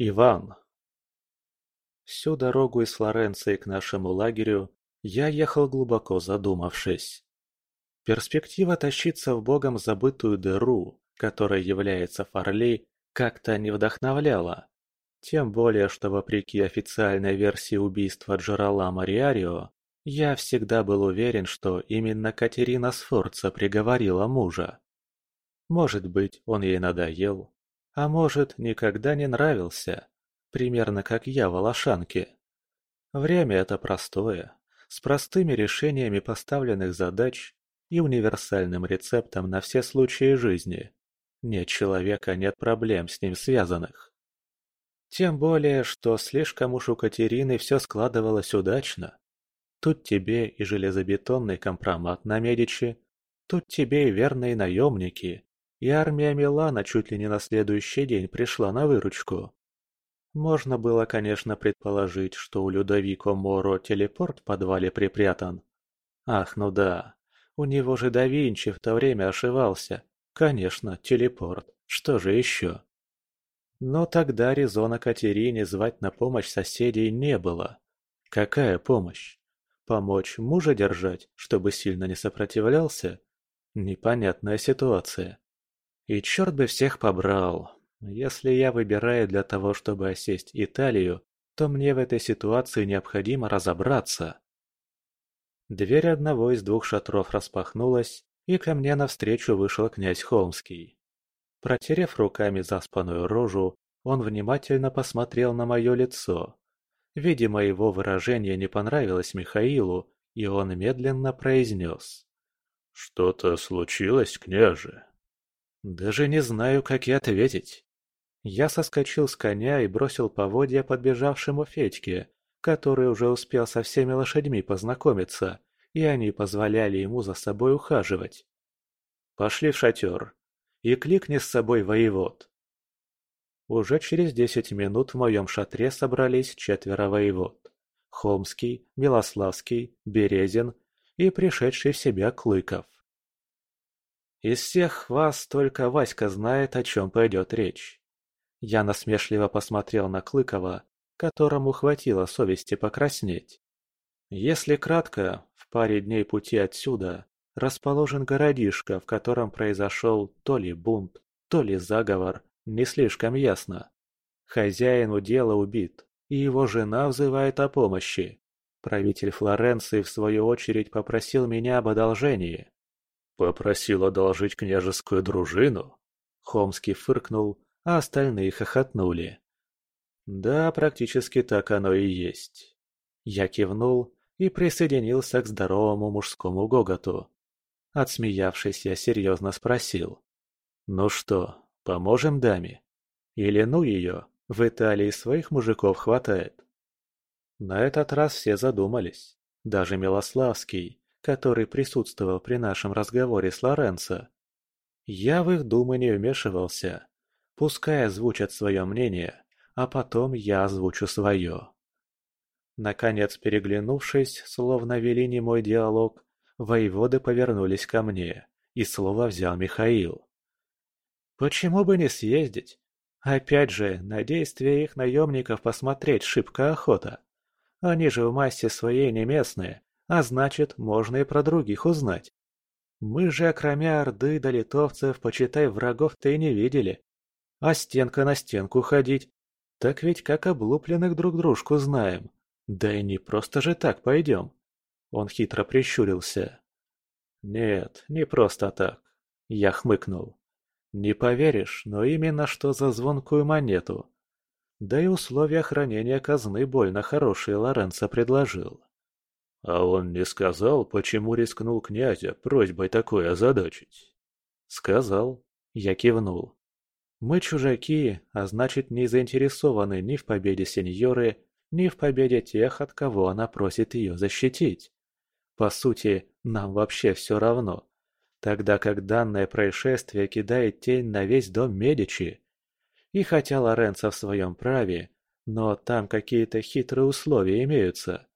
Иван. Всю дорогу из Флоренции к нашему лагерю я ехал глубоко задумавшись. Перспектива тащиться в богом забытую дыру, которая является Фарли, как-то не вдохновляла. Тем более, что вопреки официальной версии убийства Джералама Риарио, я всегда был уверен, что именно Катерина Сфорца приговорила мужа. Может быть, он ей надоел, а может, никогда не нравился, примерно как я в Волошанке. Время это простое, с простыми решениями поставленных задач и универсальным рецептом на все случаи жизни. Нет человека, нет проблем с ним связанных. Тем более, что слишком уж у Катерины все складывалось удачно. Тут тебе и железобетонный компромат на Медичи, тут тебе и верные наемники, и армия Милана чуть ли не на следующий день пришла на выручку. Можно было, конечно, предположить, что у Людовико Моро телепорт в подвале припрятан. Ах, ну да, у него же да Винчи в то время ошивался. Конечно, телепорт, что же еще? Но тогда резона Катерине звать на помощь соседей не было. Какая помощь? Помочь мужа держать, чтобы сильно не сопротивлялся? Непонятная ситуация. И черт бы всех побрал. Если я выбираю для того, чтобы осесть Италию, то мне в этой ситуации необходимо разобраться. Дверь одного из двух шатров распахнулась, и ко мне навстречу вышел князь Холмский. Протерев руками заспанную рожу, он внимательно посмотрел на мое лицо, Видимо, его выражение не понравилось Михаилу, и он медленно произнес. «Что-то случилось, княже?» Даже не знаю, как и ответить. Я соскочил с коня и бросил поводья подбежавшему Федьке, который уже успел со всеми лошадьми познакомиться, и они позволяли ему за собой ухаживать. «Пошли в шатер, и кликни с собой воевод. Уже через десять минут в моем шатре собрались четверо воевод. Холмский, Милославский, Березин и пришедший в себя Клыков. Из всех вас только Васька знает, о чем пойдет речь. Я насмешливо посмотрел на Клыкова, которому хватило совести покраснеть. Если кратко, в паре дней пути отсюда расположен городишко, в котором произошел то ли бунт, то ли заговор, не слишком ясно. Хозяин у дела убит, и его жена взывает о помощи. Правитель Флоренции, в свою очередь, попросил меня об одолжении. «Попросил одолжить княжескую дружину?» Хомский фыркнул, а остальные хохотнули. «Да, практически так оно и есть». Я кивнул и присоединился к здоровому мужскому гоготу. Отсмеявшись, я серьезно спросил. «Ну что, Поможем даме? Или ну ее, в Италии своих мужиков хватает. На этот раз все задумались. Даже Милославский, который присутствовал при нашем разговоре с Лоренцо. Я в их думы не вмешивался. Пускай озвучат свое мнение, а потом я озвучу свое. Наконец, переглянувшись, словно вели не мой диалог, воеводы повернулись ко мне, и слово взял Михаил. Почему бы не съездить? Опять же, на действия их наемников посмотреть шибко охота. Они же в массе своей не местные, а значит, можно и про других узнать. Мы же, кроме Орды да литовцев, почитай, врагов-то и не видели. А стенка на стенку ходить? Так ведь как облупленных друг дружку знаем. Да и не просто же так пойдем. Он хитро прищурился. Нет, не просто так. Я хмыкнул. Не поверишь, но именно что за звонкую монету. Да и условия хранения казны больно хорошие Лоренцо предложил. А он не сказал, почему рискнул князя просьбой такой озадачить? Сказал. Я кивнул. Мы чужаки, а значит не заинтересованы ни в победе сеньоры, ни в победе тех, от кого она просит ее защитить. По сути, нам вообще все равно, тогда как данное происшествие кидает тень на весь дом Медичи. И хотя Лоренцо в своем праве, но там какие-то хитрые условия имеются.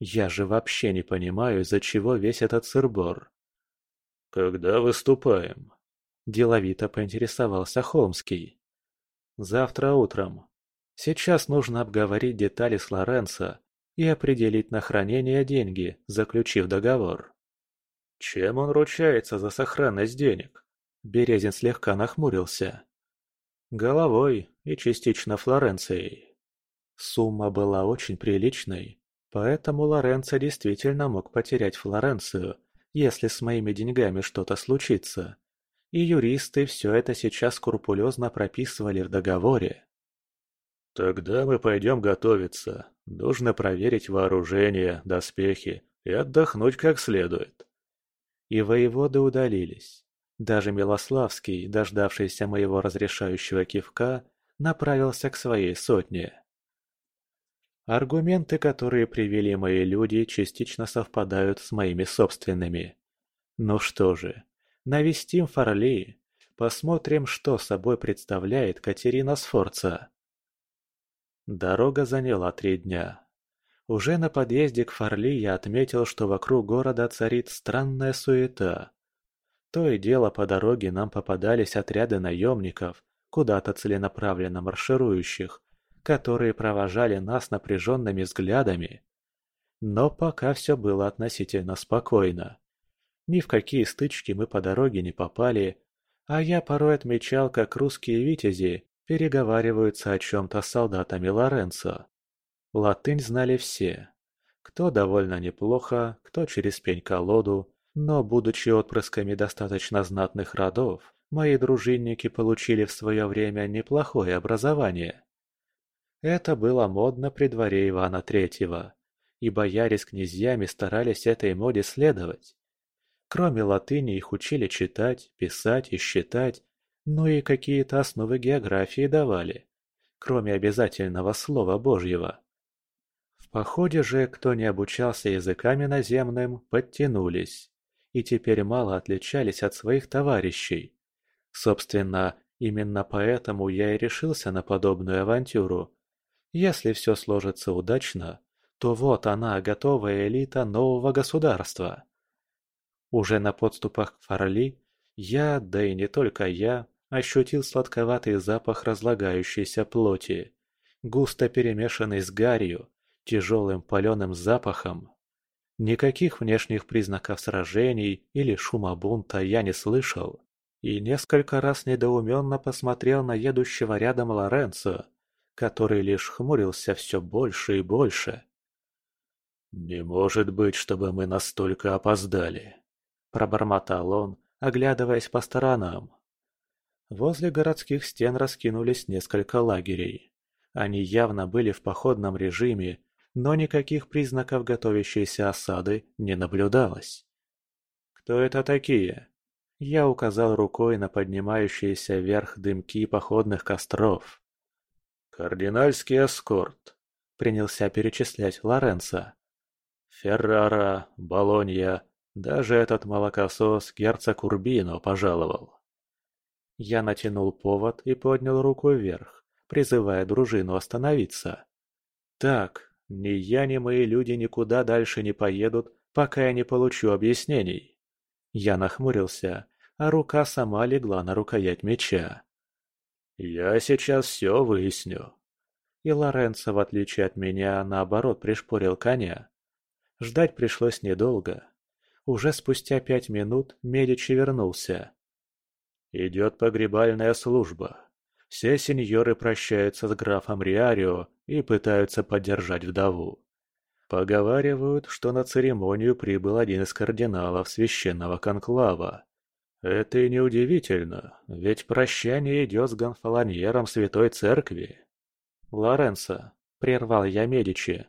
Я же вообще не понимаю, из-за чего весь этот сырбор. «Когда выступаем?» – деловито поинтересовался Холмский. «Завтра утром». Сейчас нужно обговорить детали с Лоренцо и определить на хранение деньги, заключив договор. Чем он ручается за сохранность денег? Березин слегка нахмурился. Головой и частично Флоренцией. Сумма была очень приличной, поэтому Лоренцо действительно мог потерять Флоренцию, если с моими деньгами что-то случится. И юристы все это сейчас скрупулезно прописывали в договоре. «Тогда мы пойдем готовиться. Нужно проверить вооружение, доспехи и отдохнуть как следует». И воеводы удалились. Даже Милославский, дождавшийся моего разрешающего кивка, направился к своей сотне. Аргументы, которые привели мои люди, частично совпадают с моими собственными. Ну что же, навестим Фарли, посмотрим, что собой представляет Катерина Сфорца. Дорога заняла три дня. Уже на подъезде к Фарли я отметил, что вокруг города царит странная суета. То и дело по дороге нам попадались отряды наемников, куда-то целенаправленно марширующих, которые провожали нас напряженными взглядами. Но пока все было относительно спокойно. Ни в какие стычки мы по дороге не попали, а я порой отмечал, как русские витязи переговариваются о чем-то с солдатами Лоренцо. Латынь знали все. Кто довольно неплохо, кто через пень-колоду, но, будучи отпрысками достаточно знатных родов, мои дружинники получили в свое время неплохое образование. Это было модно при дворе Ивана Третьего, и бояре с князьями старались этой моде следовать. Кроме латыни их учили читать, писать и считать, ну и какие-то основы географии давали, кроме обязательного слова Божьего. В походе же, кто не обучался языками наземным, подтянулись, и теперь мало отличались от своих товарищей. Собственно, именно поэтому я и решился на подобную авантюру. Если все сложится удачно, то вот она, готовая элита нового государства. Уже на подступах к Фарли я, да и не только я, ощутил сладковатый запах разлагающейся плоти, густо перемешанный с гарью, тяжелым паленым запахом. Никаких внешних признаков сражений или шума бунта я не слышал, и несколько раз недоуменно посмотрел на едущего рядом Лоренцо, который лишь хмурился все больше и больше. «Не может быть, чтобы мы настолько опоздали», – пробормотал он, оглядываясь по сторонам. Возле городских стен раскинулись несколько лагерей. Они явно были в походном режиме, но никаких признаков готовящейся осады не наблюдалось. «Кто это такие?» Я указал рукой на поднимающиеся вверх дымки походных костров. «Кардинальский эскорт», — принялся перечислять Лоренцо. «Феррара, Болонья, даже этот молокосос герцог Урбино пожаловал». Я натянул повод и поднял руку вверх, призывая дружину остановиться. «Так, ни я, ни мои люди никуда дальше не поедут, пока я не получу объяснений». Я нахмурился, а рука сама легла на рукоять меча. «Я сейчас все выясню». И Лоренцо, в отличие от меня, наоборот пришпорил коня. Ждать пришлось недолго. Уже спустя пять минут Медичи вернулся. Идет погребальная служба. Все сеньоры прощаются с графом Риарио и пытаются поддержать вдову. Поговаривают, что на церемонию прибыл один из кардиналов священного конклава. Это и неудивительно, ведь прощание идет с гонфолоньером Святой Церкви. Лоренцо, прервал я Медичи,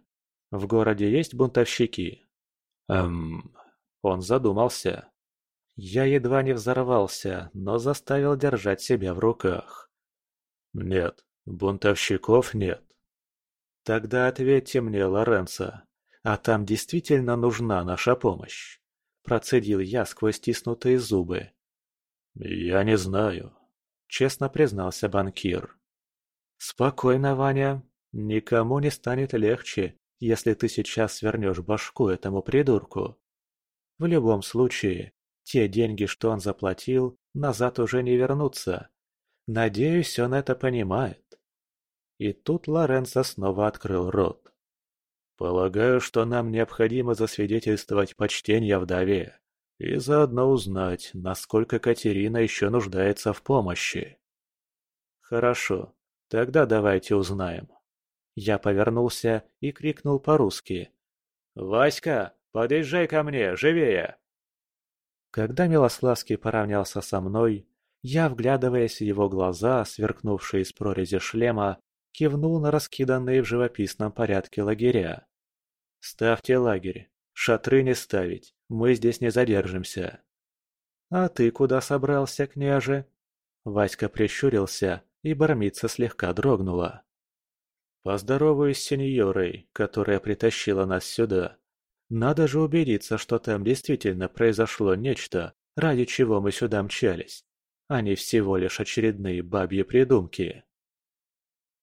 в городе есть бунтовщики? Эм... Он задумался. Я едва не взорвался, но заставил держать себя в руках. Нет, бунтовщиков нет. Тогда ответьте мне, Лоренцо, а там действительно нужна наша помощь? Процедил я сквозь стиснутые зубы. Я не знаю, честно признался банкир. Спокойно, Ваня. Никому не станет легче, если ты сейчас свернешь башку этому придурку. В любом случае, те деньги, что он заплатил, назад уже не вернутся. Надеюсь, он это понимает. И тут Лоренцо снова открыл рот. «Полагаю, что нам необходимо засвидетельствовать почтение вдове и заодно узнать, насколько Катерина еще нуждается в помощи». «Хорошо, тогда давайте узнаем». Я повернулся и крикнул по-русски. «Васька, подъезжай ко мне, живее!» Когда Милославский поравнялся со мной, я, вглядываясь в его глаза, сверкнувшие из прорези шлема, кивнул на раскиданные в живописном порядке лагеря. «Ставьте лагерь. Шатры не ставить. Мы здесь не задержимся». «А ты куда собрался, княже?» Васька прищурился, и бармица слегка дрогнула. «Поздороваюсь с сеньорой, которая притащила нас сюда. Надо же убедиться, что там действительно произошло нечто, ради чего мы сюда мчались, а не всего лишь очередные бабьи придумки».